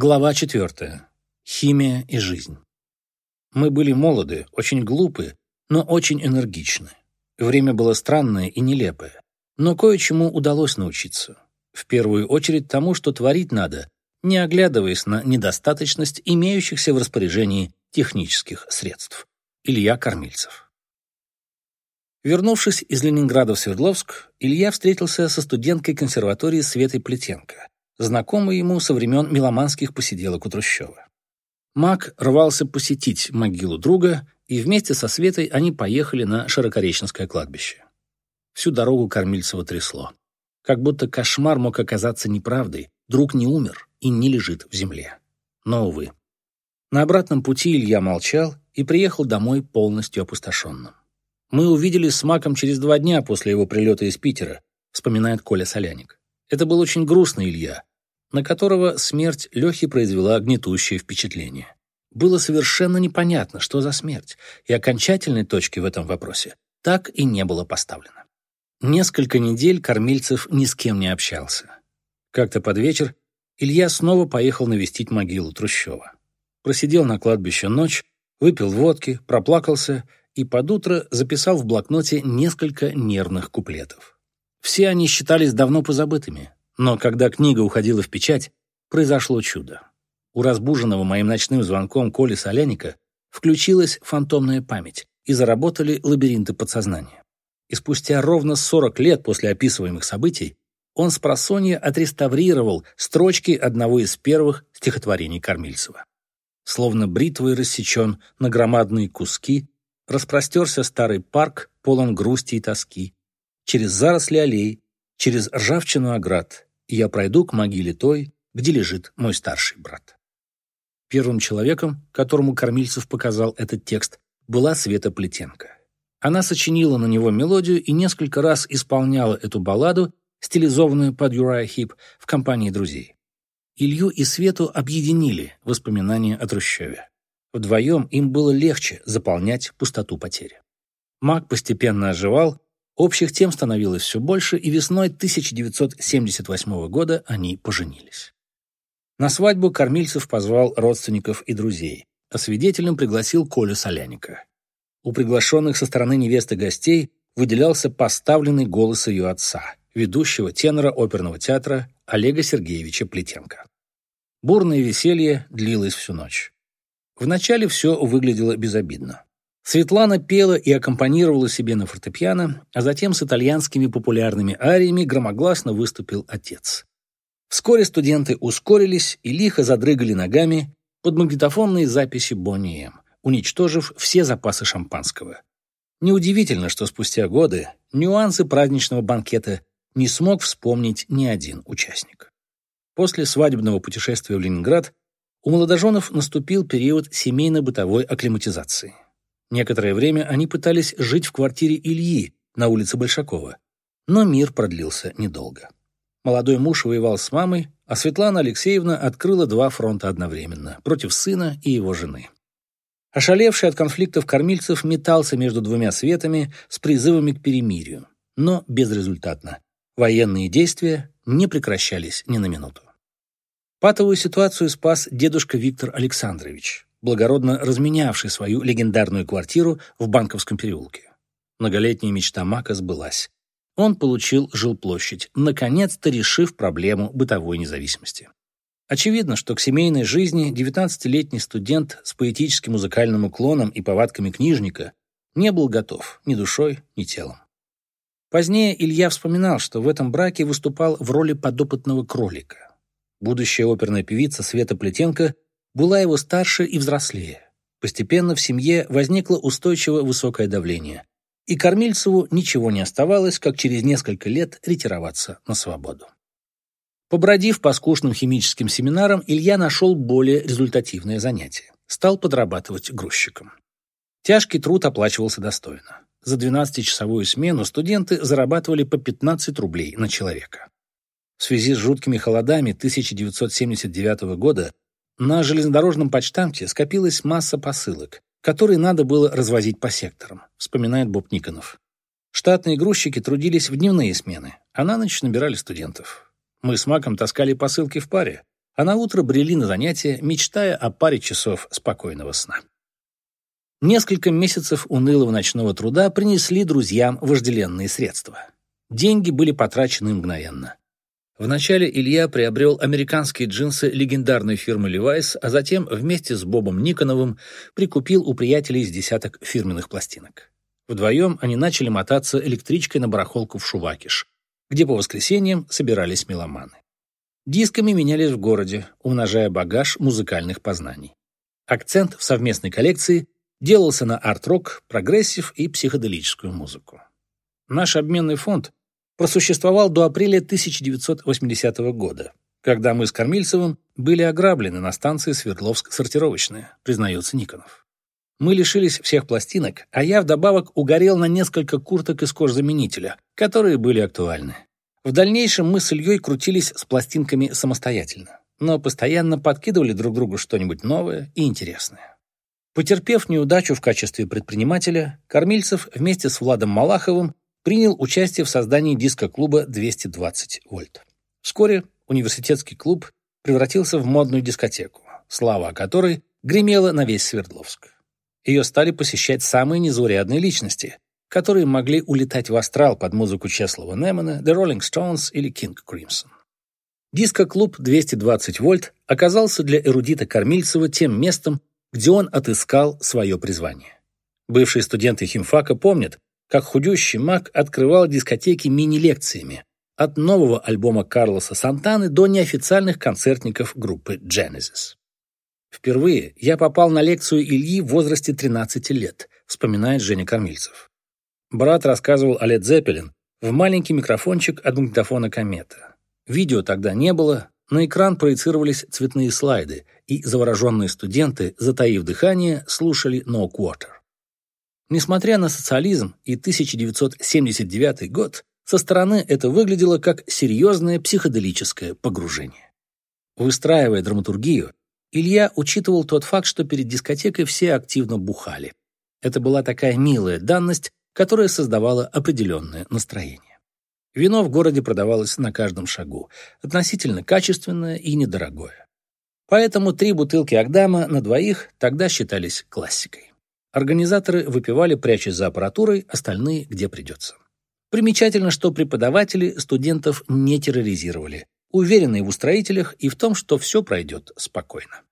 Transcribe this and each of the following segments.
Глава четвертая. Химия и жизнь. Мы были молоды, очень глупы, но очень энергичны. Время было странное и нелепое. Но кое-чему удалось научиться. В первую очередь тому, что творить надо, не оглядываясь на недостаточность имеющихся в распоряжении технических средств. Илья Кормильцев. Вернувшись из Ленинграда в Свердловск, Илья встретился со студенткой консерватории Светой Плетенко знакомый ему со времен меломанских посиделок у Трущева. Мак рвался посетить могилу друга, и вместе со Светой они поехали на Широкореченское кладбище. Всю дорогу Кормильцева трясло. Как будто кошмар мог оказаться неправдой, друг не умер и не лежит в земле. Но, увы. На обратном пути Илья молчал и приехал домой полностью опустошенным. «Мы увиделись с Маком через два дня после его прилета из Питера», вспоминает Коля Соляник. «Это был очень грустный Илья, на которого смерть Лехи произвела гнетущее впечатление. Было совершенно непонятно, что за смерть, и окончательной точки в этом вопросе так и не было поставлено. Несколько недель Кормильцев ни с кем не общался. Как-то под вечер Илья снова поехал навестить могилу Трущева. Просидел на кладбище ночь, выпил водки, проплакался и под утро записал в блокноте несколько нервных куплетов. Все они считались давно позабытыми, но когда книга уходила в печать, произошло чудо. У разбуженного моим ночным звонком Коли Соляника включилась фантомная память, и заработали лабиринты подсознания. И спустя ровно 40 лет после описываемых событий он с просонья отреставрировал строчки одного из первых стихотворений Кормильцева. Словно бритвой рассечен на громадные куски, распростерся старый парк, полон грусти и тоски. Через заросли аллей, через ржавчину оград, и я пройду к могиле той, где лежит мой старший брат. Первым человеком, которому Кормильцев показал этот текст, была Света Плетенко. Она сочинила на него мелодию и несколько раз исполняла эту балладу, стилизованную под Юрая Хип, в компании друзей. Илью и Свету объединили воспоминания о Трущеве. Вдвоем им было легче заполнять пустоту потери. Маг постепенно оживал, Общих тем становилось все больше, и весной 1978 года они поженились. На свадьбу Кормильцев позвал родственников и друзей, а свидетелем пригласил Колю Соляника. У приглашенных со стороны невесты гостей выделялся поставленный голос ее отца, ведущего тенора оперного театра Олега Сергеевича Плетенко. Бурное веселье длилось всю ночь. Вначале все выглядело безобидно. Светлана пела и аккомпанировала себе на фортепиано, а затем с итальянскими популярными ариями громогласно выступил отец. Вскоре студенты ускорились и лихо задрыгали ногами под магнитофонные записи Бонни М, уничтожив все запасы шампанского. Неудивительно, что спустя годы нюансы праздничного банкета не смог вспомнить ни один участник. После свадебного путешествия в Ленинград у молодоженов наступил период семейно-бытовой акклиматизации. Некоторое время они пытались жить в квартире Ильи на улице Большакова, но мир продлился недолго. Молодой муж воевал с мамой, а Светлана Алексеевна открыла два фронта одновременно – против сына и его жены. Ошалевший от конфликтов кормильцев метался между двумя светами с призывами к перемирию, но безрезультатно. Военные действия не прекращались ни на минуту. Патовую ситуацию спас дедушка Виктор Александрович, благородно разменявший свою легендарную квартиру в Банковском переулке. Многолетняя мечта Мака сбылась. Он получил жилплощадь, наконец-то решив проблему бытовой независимости. Очевидно, что к семейной жизни 19-летний студент с поэтическим музыкальным уклоном и повадками книжника не был готов ни душой, ни телом. Позднее Илья вспоминал, что в этом браке выступал в роли подопытного кролика. Будущая оперная певица Света Плетенко была его старше и взрослее. Постепенно в семье возникло устойчиво высокое давление, и Кормильцеву ничего не оставалось, как через несколько лет ретироваться на свободу. Побродив по скучным химическим семинарам, Илья нашел более результативное занятие. Стал подрабатывать грузчиком. Тяжкий труд оплачивался достойно. За 12-часовую смену студенты зарабатывали по 15 рублей на человека. В связи с жуткими холодами 1979 года на железнодорожном почтамте скопилась масса посылок, которые надо было развозить по секторам, вспоминает Боб Никонов. Штатные грузчики трудились в дневные смены, а на ночь набирали студентов. Мы с Маком таскали посылки в паре, а на утро брели на занятия, мечтая о паре часов спокойного сна. Несколько месяцев унылого ночного труда принесли друзьям вожделенные средства. Деньги были потрачены мгновенно. Вначале Илья приобрел американские джинсы легендарной фирмы Levi's, а затем вместе с Бобом Никоновым прикупил у приятелей из десяток фирменных пластинок. Вдвоем они начали мотаться электричкой на барахолку в Шувакиш, где по воскресеньям собирались меломаны. Дисками менялись в городе, умножая багаж музыкальных познаний. Акцент в совместной коллекции делался на арт-рок, прогрессив и психоделическую музыку. Наш обменный фонд просуществовал до апреля 1980 года, когда мы с Кормильцевым были ограблены на станции Свердловск-сортировочная, признается Никонов. Мы лишились всех пластинок, а я вдобавок угорел на несколько курток из кожзаменителя, которые были актуальны. В дальнейшем мы с Ильей крутились с пластинками самостоятельно, но постоянно подкидывали друг другу что-нибудь новое и интересное. Потерпев неудачу в качестве предпринимателя, Кормильцев вместе с Владом Малаховым принял участие в создании диско-клуба 220 вольт. Вскоре университетский клуб превратился в модную дискотеку, слава которой гремела на весь Свердловск. Ее стали посещать самые незаурядные личности, которые могли улетать в астрал под музыку Чеслова Немана, The Rolling Stones или King Crimson. Диско-клуб 220 вольт оказался для эрудита Кормильцева тем местом, где он отыскал свое призвание. Бывшие студенты химфака помнят, как худющий маг открывал дискотеки мини-лекциями от нового альбома Карлоса Сантаны до неофициальных концертников группы Genesis. Впервые я попал на лекцию Ильи в возрасте 13 лет, вспоминает Женя Кормильцев. Брат рассказывал о Лед Зеппелин в маленький микрофончик от магнитофона «Комета». Видео тогда не было, на экран проецировались цветные слайды, и завороженные студенты, затаив дыхание, слушали «No Quarter». Несмотря на социализм и 1979 год, со стороны это выглядело как серьезное психоделическое погружение. Выстраивая драматургию, Илья учитывал тот факт, что перед дискотекой все активно бухали. Это была такая милая данность, которая создавала определенное настроение. Вино в городе продавалось на каждом шагу, относительно качественное и недорогое. Поэтому три бутылки Агдама на двоих тогда считались классикой. Организаторы выпивали, прячась за аппаратурой, остальные где придется. Примечательно, что преподаватели студентов не терроризировали, уверенные в устроителях и в том, что все пройдет спокойно.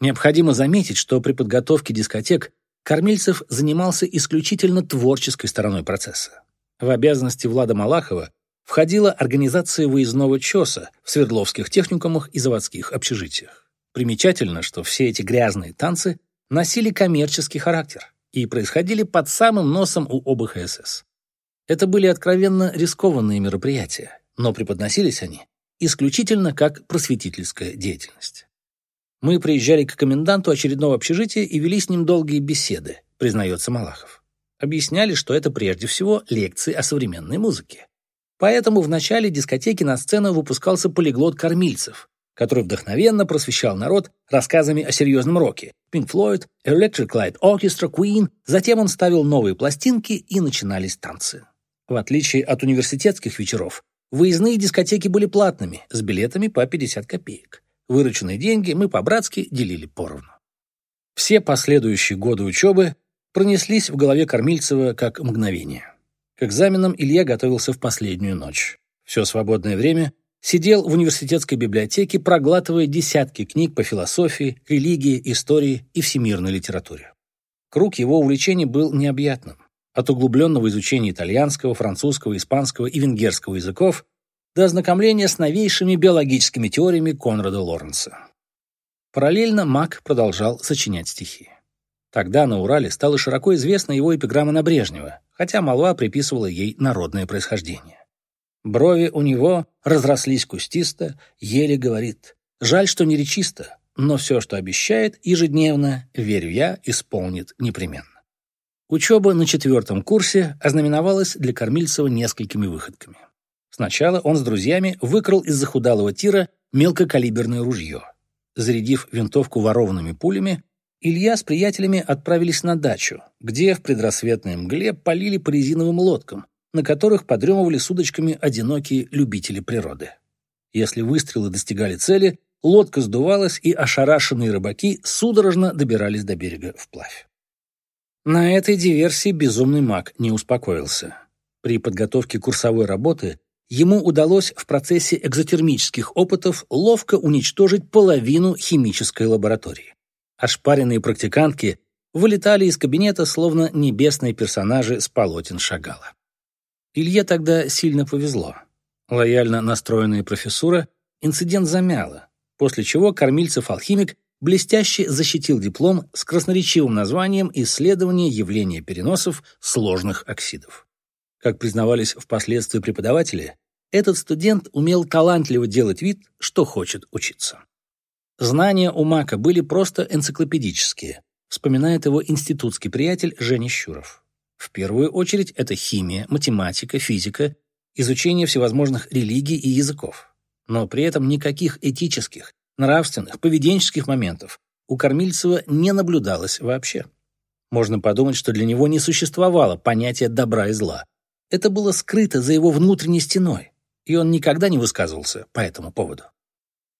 Необходимо заметить, что при подготовке дискотек Кормильцев занимался исключительно творческой стороной процесса. В обязанности Влада Малахова входила организация выездного ЧОСа в Свердловских техникумах и заводских общежитиях. Примечательно, что все эти грязные танцы носили коммерческий характер и происходили под самым носом у ОБХСС. Это были откровенно рискованные мероприятия, но преподносились они исключительно как просветительская деятельность. Мы приезжали к коменданту очередного общежития и вели с ним долгие беседы, признается Малахов. Объясняли, что это прежде всего лекции о современной музыке. Поэтому в начале дискотеки на сцену выпускался полиглот кормильцев, который вдохновенно просвещал народ рассказами о серьезном роке. Pink Floyd, Electric Light Orchestra, Queen. Затем он ставил новые пластинки, и начинались танцы. В отличие от университетских вечеров, Выездные дискотеки были платными, с билетами по 50 копеек. Вырученные деньги мы по-братски делили поровну. Все последующие годы учебы пронеслись в голове Кормильцева как мгновение. К экзаменам Илья готовился в последнюю ночь. Все свободное время сидел в университетской библиотеке, проглатывая десятки книг по философии, религии, истории и всемирной литературе. Круг его увлечений был необъятным от углубленного изучения итальянского, французского, испанского и венгерского языков до ознакомления с новейшими биологическими теориями Конрада Лоренса. Параллельно Мак продолжал сочинять стихи. Тогда на Урале стала широко известна его эпиграмма на Брежнева, хотя молва приписывала ей народное происхождение. Брови у него разрослись кустисто, еле говорит. Жаль, что не речисто, но все, что обещает ежедневно, верю я, исполнит непременно. Учеба на четвертом курсе ознаменовалась для Кормильцева несколькими выходками. Сначала он с друзьями выкрал из захудалого тира мелкокалиберное ружье. Зарядив винтовку ворованными пулями, Илья с приятелями отправились на дачу, где в предрассветной мгле полили по резиновым лодкам, на которых подремывали с удочками одинокие любители природы. Если выстрелы достигали цели, лодка сдувалась, и ошарашенные рыбаки судорожно добирались до берега вплавь. На этой диверсии безумный маг не успокоился. При подготовке курсовой работы ему удалось в процессе экзотермических опытов ловко уничтожить половину химической лаборатории. Ошпаренные практикантки вылетали из кабинета, словно небесные персонажи с полотен Шагала. Илье тогда сильно повезло. Лояльно настроенная профессура инцидент замяла, после чего кормильцев-алхимик блестяще защитил диплом с красноречивым названием «Исследование явления переносов сложных оксидов». Как признавались впоследствии преподаватели, этот студент умел талантливо делать вид, что хочет учиться. Знания у Мака были просто энциклопедические, вспоминает его институтский приятель Женя Щуров. В первую очередь это химия, математика, физика, изучение всевозможных религий и языков. Но при этом никаких этических, нравственных, поведенческих моментов у Кормильцева не наблюдалось вообще. Можно подумать, что для него не существовало понятия добра и зла. Это было скрыто за его внутренней стеной, и он никогда не высказывался по этому поводу.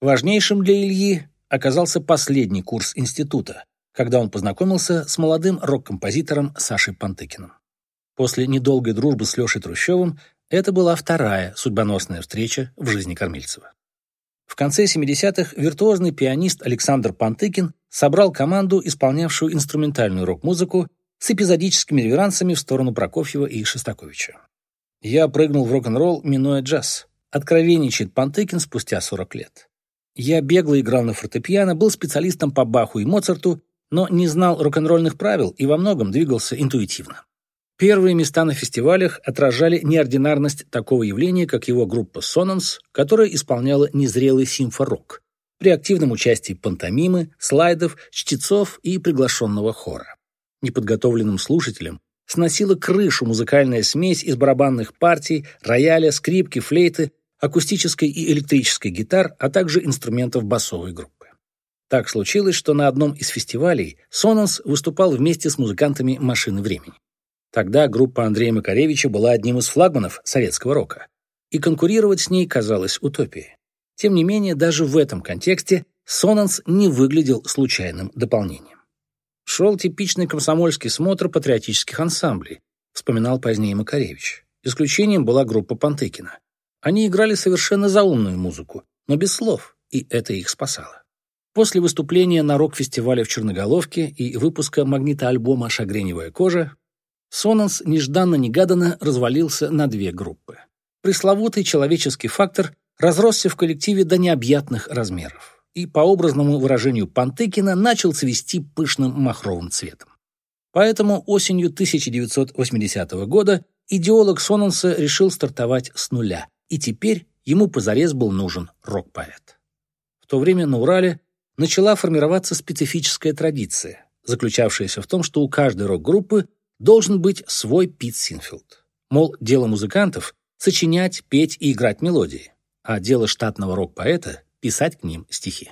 Важнейшим для Ильи оказался последний курс института, когда он познакомился с молодым рок-композитором Сашей Пантыкиным. После недолгой дружбы с Лешей Трущевым это была вторая судьбоносная встреча в жизни Кормильцева. В конце 70-х виртуозный пианист Александр Пантыкин собрал команду, исполнявшую инструментальную рок-музыку, с эпизодическими реверансами в сторону Прокофьева и Шостаковича. «Я прыгнул в рок-н-ролл, минуя джаз», откровенничает Пантыкин спустя 40 лет. «Я бегло играл на фортепиано, был специалистом по Баху и Моцарту, но не знал рок-н-ролльных правил и во многом двигался интуитивно. Первые места на фестивалях отражали неординарность такого явления, как его группа «Сонанс», которая исполняла незрелый симфорок при активном участии пантомимы, слайдов, чтецов и приглашенного хора. Неподготовленным слушателям сносила крышу музыкальная смесь из барабанных партий, рояля, скрипки, флейты, акустической и электрической гитар, а также инструментов басовой группы. Так случилось, что на одном из фестивалей Сонанс выступал вместе с музыкантами «Машины времени». Тогда группа Андрея Макаревича была одним из флагманов советского рока, и конкурировать с ней казалось утопией. Тем не менее, даже в этом контексте Сонанс не выглядел случайным дополнением. Шел типичный комсомольский смотр патриотических ансамблей, вспоминал позднее Макаревич. Исключением была группа Пантыкина. Они играли совершенно заумную музыку, но без слов, и это их спасало. После выступления на рок-фестивале в Черноголовке и выпуска магнитоальбома «Шагреневая кожа» Сонанс нежданно-негаданно развалился на две группы. Пресловутый человеческий фактор разросся в коллективе до необъятных размеров и, по образному выражению Пантыкина, начал цвести пышным махровым цветом. Поэтому осенью 1980 года идеолог Сонанса решил стартовать с нуля, и теперь ему позарез был нужен рок-поэт. В то время на Урале начала формироваться специфическая традиция, заключавшаяся в том, что у каждой рок-группы должен быть свой Пит Синфилд. Мол, дело музыкантов — сочинять, петь и играть мелодии, а дело штатного рок-поэта — писать к ним стихи.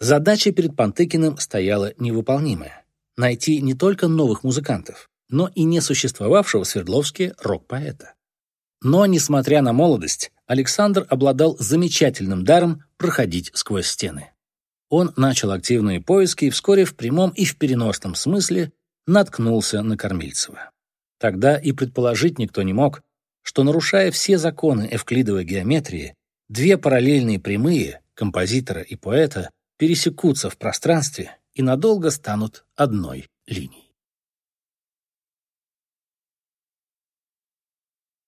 Задача перед Пантыкиным стояла невыполнимая — найти не только новых музыкантов, но и несуществовавшего в Свердловске рок-поэта. Но, несмотря на молодость, Александр обладал замечательным даром проходить сквозь стены. Он начал активные поиски и вскоре в прямом и в переносном смысле наткнулся на Кормильцева. Тогда и предположить никто не мог, что, нарушая все законы эвклидовой геометрии, две параллельные прямые, композитора и поэта, пересекутся в пространстве и надолго станут одной линией.